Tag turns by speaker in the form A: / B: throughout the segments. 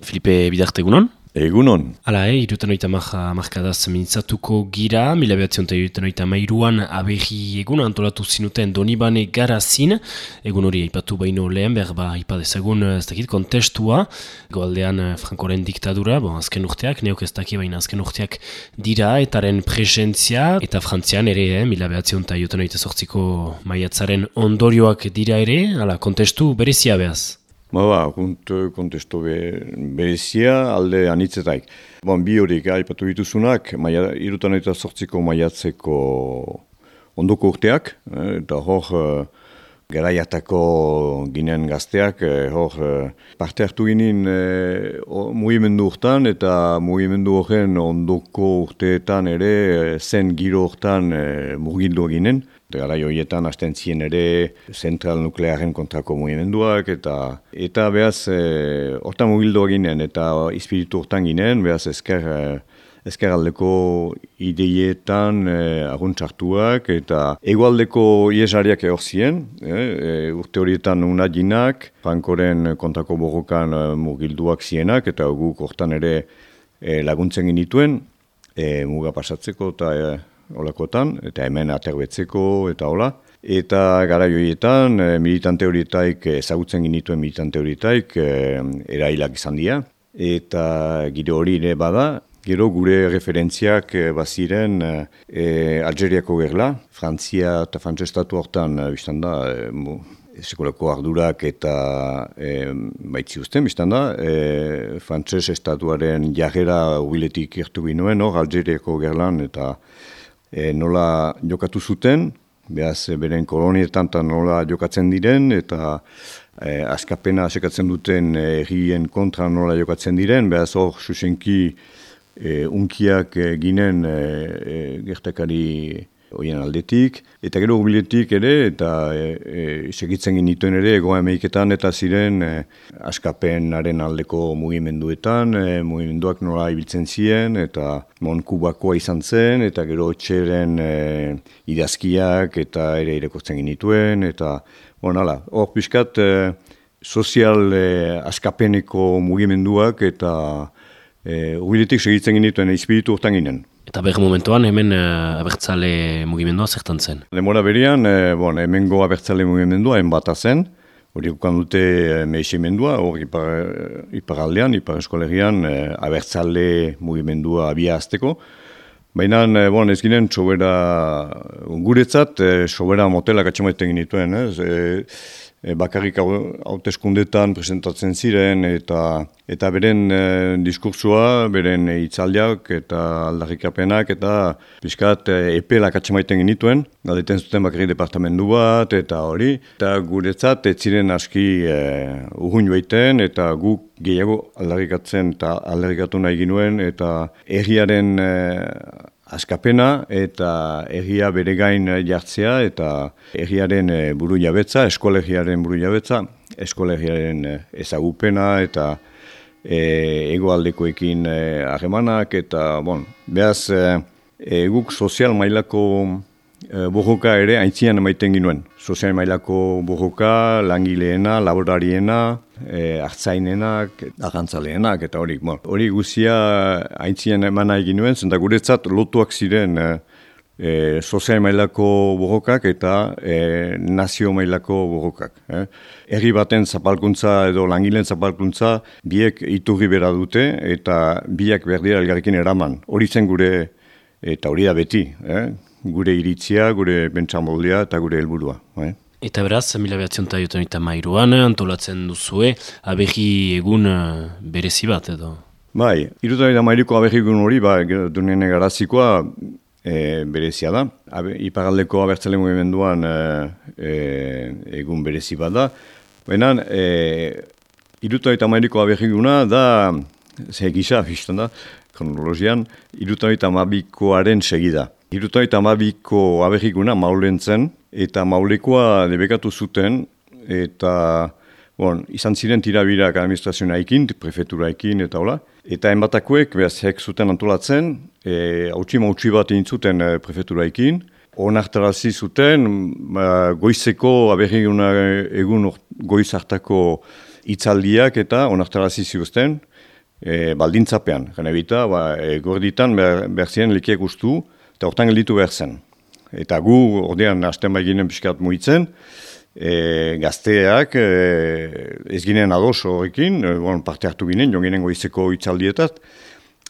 A: Filipe Bidarte egunon?
B: Egunon.
A: Hala, eh, irutan oita markadaz mintzatuko gira, mila behatzion eta irutan oita mairuan aberri egun antolatu zinuten Donibane garazin, egun hori aipatu baino lehen, behar ba aipadezagun ez dakit kontestua, goaldean eh, Frankoren diktadura, bon, azken urteak, neok ez daki baina azken urteak dira, etaren presentzia, eta frantzian ere, eh, mila behatzion eta irutan oita sortziko maiatzaren ondorioak dira ere, hala, kontestu berezia behaz.
B: Ba, ba, kunt, kontesto be, berezia alde anitzetaik. Bon, bi horiek, aipatu dituzunak, maia, irutan eta sortziko maiatzeko ondoko urteak, eh, eta hor, eh, garaiatako ginen gazteak, eh, hor, parte hartu ginen eh, mugimendu urtan, eta mugimendu horren ondoko urteetan ere, zen giro urtan eh, mugildu ginen. Gara joietan hasten zien ere zentral nuklearen kontrako mugimenduak eta eta behaz e, hortan mugimendu ginen eta espiritu hortan ginen, behaz ezker, ezker aldeko ideietan e, aguntzartuak eta egualdeko iesariak egor zien, e, e, urte horietan unaginak, Frankoren kontrako borrokan e, mugilduak zienak eta guk hortan ere e, laguntzen ginituen, e, muga pasatzeko eta olakotan, eta hemen aterbetzeko eta hola. Eta gara joietan, e, militante horietaik, ezagutzen ginituen militante horietaik, e, erailak izan dira. Eta gire hori ere bada, gero gure referentziak baziren e, Algeriako gerla, Frantzia eta Frantzestatu hortan, biztan da, e, sekolako ardurak eta e, baitzi usten, biztan da, e, Frantzes estatuaren jarrera hubiletik irtu binuen, hor, Algeriako gerlan, eta e, nola jokatu zuten, behaz beren kolonietan eta nola jokatzen diren, eta e, askapena asekatzen duten errien kontra nola jokatzen diren, behaz hor susenki e, unkiak e, ginen e, e, gertakari Oien aldetik, eta gero hubiletik ere, eta e, e, segitzen ginituen ere, egoa emeiketan eta ziren e, askapenaren aldeko mugimenduetan, e, mugimenduak nola ibiltzen ziren, eta mon kubakoa izan zen, eta gero txeren e, idazkiak eta ere irekortzen ginituen, eta bon, ala, hor pixkat e, sozial e, askapeneko mugimenduak eta e, hubiletik segitzen ginituen, espiritu urtan ginen.
A: Eta behar momentuan hemen uh, abertzale mugimendua zertan zen?
B: Lemora berian, e, bon, hemen go abertzale mugimendua enbata zen, hori ukan dute e, mehizimendua, hori ipar, ipar ipar eskolerian, e, abertzale mugimendua abia azteko. Baina, bon, ez ginen, sobera, guretzat, sobera motela katxamaiten ginituen, ez? E, e, bakarrik hauteskundetan presentatzen ziren eta eta beren e, diskursua, beren hitzaldiak eta aldarrikapenak eta pixkat e, epelak atxemaiten genituen, galdeten zuten bakarrik departamendu bat eta hori, eta guretzat ez ziren aski e, urgun joaiten eta guk gehiago aldarrikatzen eta aldarrikatu nahi ginuen eta erriaren e, askapena eta egia bere gain jartzea eta egiaren eh, buru jabetza, eskolegiaren buru jabetza, eskolegiaren eh, ezagupena eta e, egoaldekoekin harremanak eta, bon, behaz, e, guk sozial mailako e, ere haintzian emaiten ginuen. Sozial mailako borroka, langileena, laborariena, e, hartzainenak, agantzaleenak eta hori. Bon, hori guzia haintzian eman nahi ginuen, zenta guretzat lotuak ziren e, e, sozial mailako borrokak eta e, nazio mailako borrokak. Eh? Herri baten zapalkuntza edo langileen zapalkuntza biek iturri bera dute eta biak berdira elgarrekin eraman. Hori zen gure eta hori da beti. Eh? Gure iritzia, gure bentsamoldia eta gure helburua. Bai.
A: Eta beraz, mila behatzen eta mairuan, antolatzen duzue, abehi egun uh, berezi bat edo?
B: Bai, irutan eta mairuko abehi egun hori, ba, duen garazikoa e, berezia da. Abe, iparaldeko abertzale mugimenduan e, e, egun berezi bat da. Baina, e, irutan eta mairuko abehi eguna da, ze gisa, da, kronologian, irutan eta mabikoaren segida. Iruta eta amabiko aberriguna maulen zen, eta maulekoa debekatu zuten, eta bon, izan ziren tirabirak administrazioa ekin, prefetura ekin, eta hola. Eta enbatakoek, behaz, hek zuten antolatzen, e, hautsi mautsi bat intzuten e, prefetura ekin, onartarazi zuten, ba, goizeko aberriguna egun goiz hartako itzaldiak eta onartarazi ziuzten e, baldintzapean. Gane bita, ba, e, gorditan behar ziren likiek ustu eta hortan gelditu behar zen. Eta gu, ordean, hasten bai ginen pixkat muitzen, e, gazteak e, ez ginen ados horrekin, e, bon, parte hartu ginen, jo ginen goizeko itzaldietat,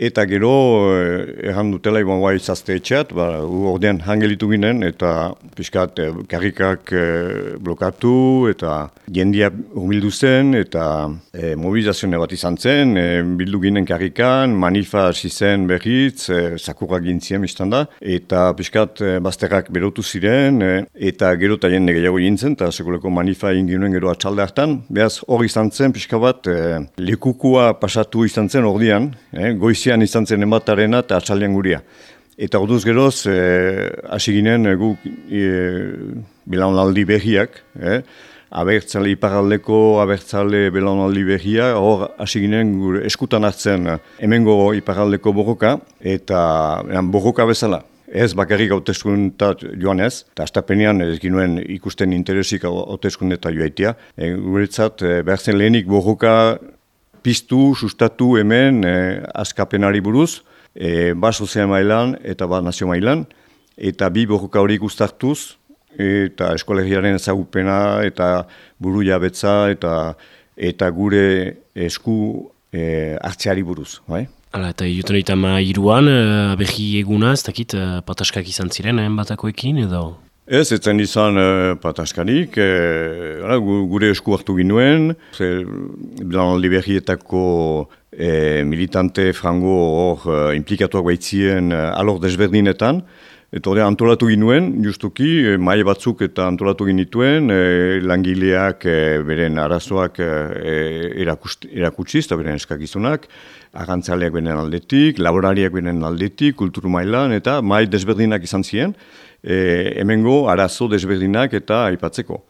B: Eta gero, eh, erran dutela iban bai zazte etxeat, ba, ordean hangelitu ginen, eta piskat eh, karrikak eh, blokatu, eta jendia humildu zen, eta eh, mobilizazioa bat izan zen, eh, bildu ginen karrikan, manifa hasi zen berriz, eh, sakurrak gintzien biztan da, eta piskat eh, bazterrak berotu ziren, eh, eta gero eta jende gehiago gintzen, eta sekuleko manifa ingin gero atxalde hartan, behaz hori izan zen, piskat bat, eh, lekukua pasatu izan zen ordean, eh, goiz goizian izan zen ematarena eta atxaldean guria. Eta orduz geroz, eh, hasi ginen e, guk e, belaunaldi behiak, eh? abertzale iparaldeko, abertzale belaunaldi behia, hor hasi ginen gure eskutan hartzen hemengo iparaldeko borroka, eta borroka bezala. Ez bakarrik hautezkuntat joan ez, eta astapenean ez ginuen ikusten interesik hautezkundeta joaitia. E, guretzat, e, behar zen lehenik borroka piztu, sustatu hemen e, askapenari buruz, e, ba sozial mailan eta ba nazio mailan, eta bi borroka hori guztartuz, eta eskolegiaren ezagupena, eta buru jabetza, eta, eta gure esku e, hartzeari buruz. Bai?
A: Hala, eta juten egiten iruan, behi eguna, ez dakit, pataskak izan ziren, batakoekin, edo?
B: Ez, ez zen izan uh, pataskanik, uh, gure esku hartu ginuen, bilan liberrietako uh, militante frango hor uh, implikatuak baitzien alor desberdinetan, eta hori antolatu ginuen, justuki, uh, mai batzuk eta antolatu ginituen, uh, langileak uh, beren arazoak uh, erakutsiz, eta beren eskakizunak, agantzaleak beren aldetik, laborariak beren aldetik, kulturu mailan, eta mai desberdinak izan ziren, e, hemengo arazo desberdinak eta aipatzeko.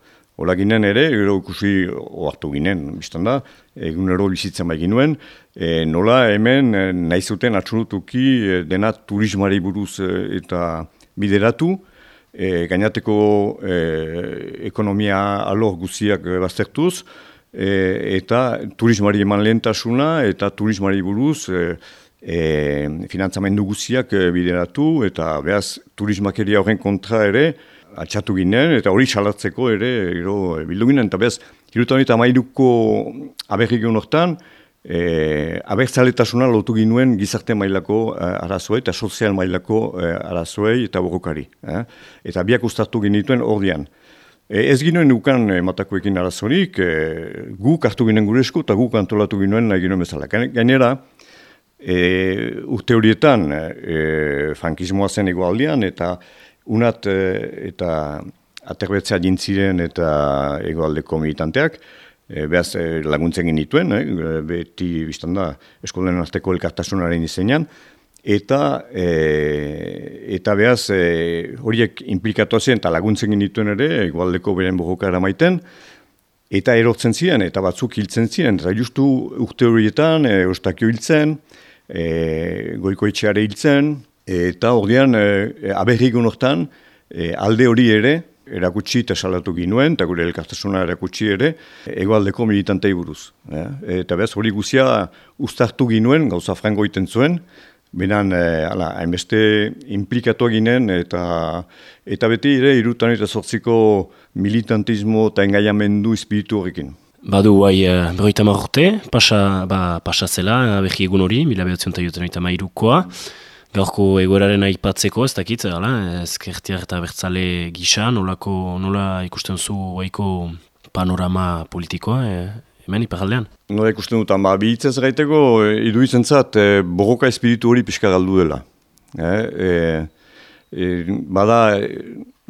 B: Hola ginen ere, gero ikusi oartu ginen, biztan da, egunero bizitzen bai ginuen, e, nola hemen e, nahi zuten atxurutuki e, dena turismari buruz e, eta bideratu, e, gainateko e, ekonomia alor guziak baztertuz, e, eta turismari eman lehentasuna eta turismari buruz e, e, finantzamendu guziak e, bideratu eta behaz turismakeria horren kontra ere atxatu ginen eta hori salatzeko ere gero e, bildu ginen eta behaz hirutan eta mairuko aberrik hortan e, abertzaletasuna lotu ginuen gizarte mailako e, arazoe eta sozial mailako e, arazoei eta borrokari. Eh? Eta biak ustartu ginituen ordian. E, ez ginoen ukan e, matakoekin arazorik, e, guk hartu ginen gure esku eta guk antolatu ginoen nahi ginoen bezala. Gainera, E, urte horietan, e, frankismoa zen egoaldian, eta unat e, eta aterbetzea jintziren eta egoaldeko militanteak, e, behaz e, laguntzen genituen, e, beti biztan da eskolen arteko elkartasunaren izenean, eta e, eta behaz e, horiek implikatu zen eta laguntzen genituen ere, egoaldeko beren bohoka eramaiten, eta erotzen ziren, eta batzuk hiltzen ziren, eta justu urte horietan, e, ostakio hiltzen, e, goikoetxeare hiltzen, eta ordean e, aberrigun hortan e, alde hori ere, erakutsi eta salatu ginuen, eta gure elkartasuna erakutsi ere, egoaldeko militantei buruz. E, eta bez hori guzia ustartu ginuen, gauza frango iten zuen, Benan, eh, ala, hainbeste implikatu ginen eta eta beti ere irutan eta sortziko militantismo eta engaiamendu espiritu horrekin.
A: Badu, bai, uh, berroita marrote, pasa, ba, pasa zela, uh, behi egun hori, mila behatzen eta joten oita mairukoa. Gaurko egoraren aipatzeko, ez dakit, ala, ezkertiak eta bertzale gisa, nolako, nola ikusten zu waiko panorama politikoa, e, hemen iparaldean?
B: Nola ikusten dut, ba, bihitzez gaiteko, e, iduitzen zat, e, borroka espiritu hori pixka galdu dela. E, e, e, bada,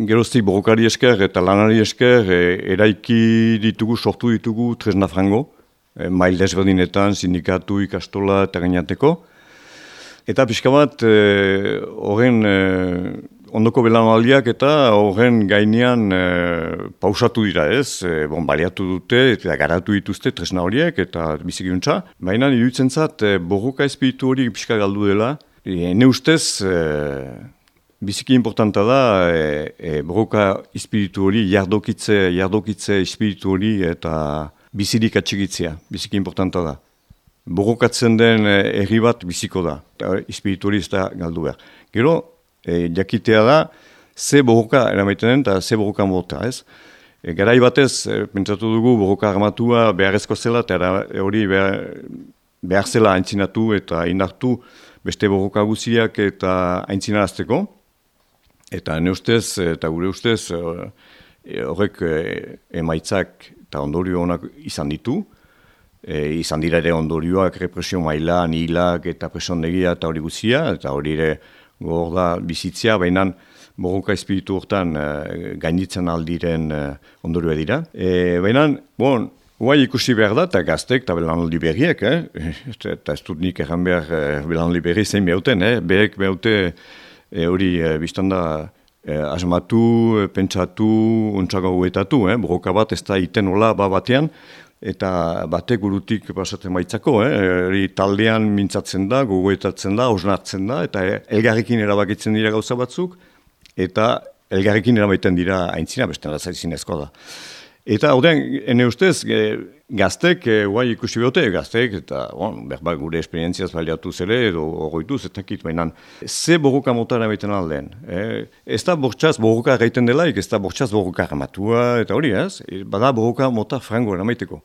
B: geroztik borrokari esker eta lanari esker e, eraiki ditugu, sortu ditugu tresna frango, e, mail desberdinetan, sindikatu, ikastola eta gainateko. Eta pixka bat, e, horren e, ondoko belanaldiak eta horren gainean e, pausatu dira ez, e, bon, baliatu dute eta garatu dituzte tresna horiek eta bizikiuntza. Baina iruditzen zat, e, borroka espiritu hori pixka galdu dela, e, ustez, e, Biziki importanta da, e, e, broka espiritu hori, jardokitze, jardokitze espiritu hori eta bizirik atxigitzea, biziki importanta da. Borrokatzen den herri bat biziko da, eta espiritualista galdu behar. Gero, e, jakitea da, ze borroka eramaiten den, eta ze borroka mota, ez? E, garai batez, e, pentsatu dugu, borroka armatua beharrezko zela, eta hori behar, behar zela aintzinatu eta indartu beste borroka guziak eta aintzinarazteko. Eta ne ustez, eta gure ustez, e, horrek e, emaitzak eta ondorio honak izan ditu. E, izan dira ere ondorioak represio maila, nihilak eta presondegia eta hori guzia, eta hori ere gogor da bizitzia, baina borroka espiritu hortan e, gainitzen aldiren e, ondorioa dira. E, baina, bon, Guai ikusi behar da, eta gaztek, eta belanaldi berriek, eh? eta ez dut nik erran behar eh, belanaldi berri zein behauten, eh? behek behaute eh, hori eh, biztanda eh, asmatu, eh, pentsatu, ontsago guetatu, eh? borroka bat ez da iten hola ba batean, eta batek gurutik pasatzen baitzako, eh? taldean mintzatzen da, gogoetatzen da, osnartzen da, eta elgarrekin erabakitzen dira gauza batzuk, eta elgarrekin erabaiten dira aintzina, beste nazaizin ezko da. Eta hau ene ustez, gaztek, e, guai ikusi behote, gaztek, eta bon, berba gure esperientziaz baliatu zere, edo horretu, zetakit, baina ze borroka motara baiten aldean. E, ez da bortxaz borroka gaiten delaik, ez da bortxaz borroka ramatua, eta hori ez, e, bada borroka mota frango eramaiteko.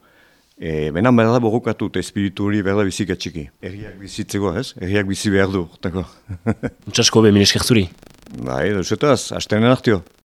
B: E, Benan berda borrokatu eta espiritu hori berda bizik atxiki. Erriak bizitzeko, ez? Erriak bizi behar du.
A: Mutsasko be, minesker zuri.
B: Bai, duzetaz, astenen artio.